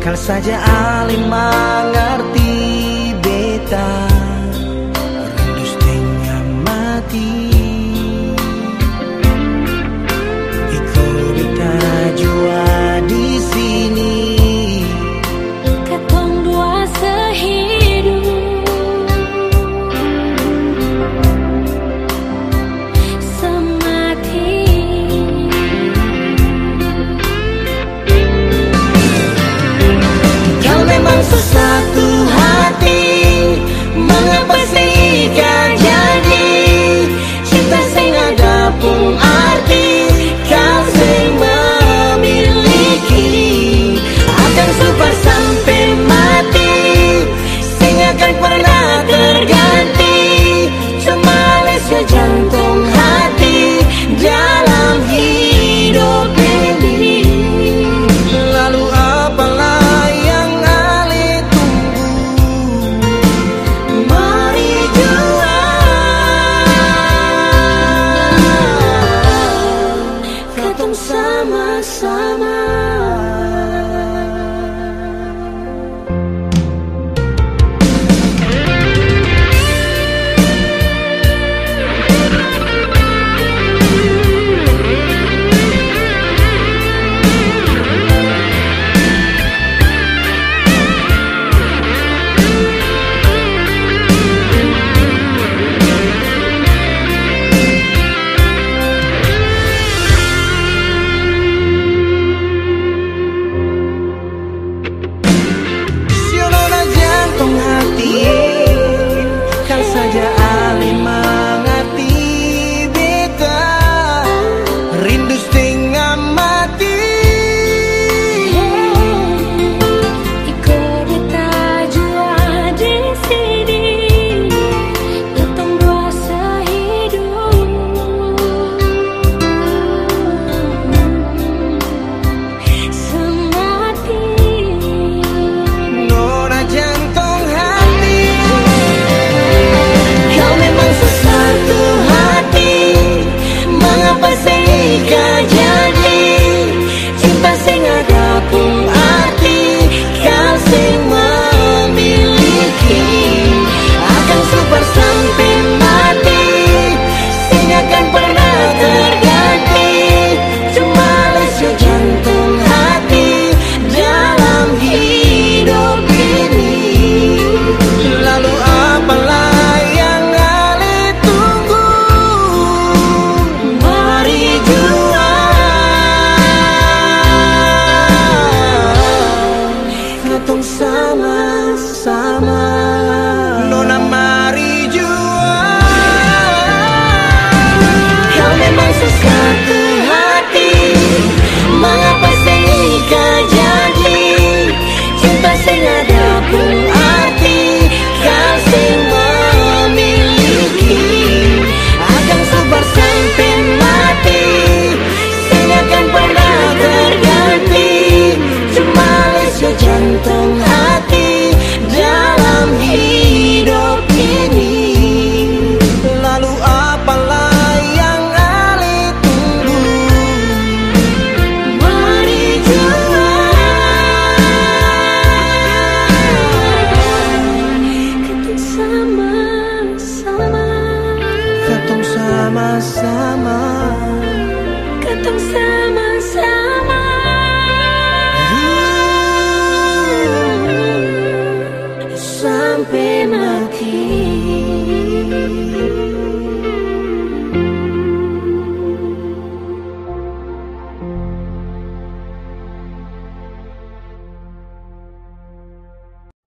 Kal saja alim mengerti beta. Rindu setengah mati bersama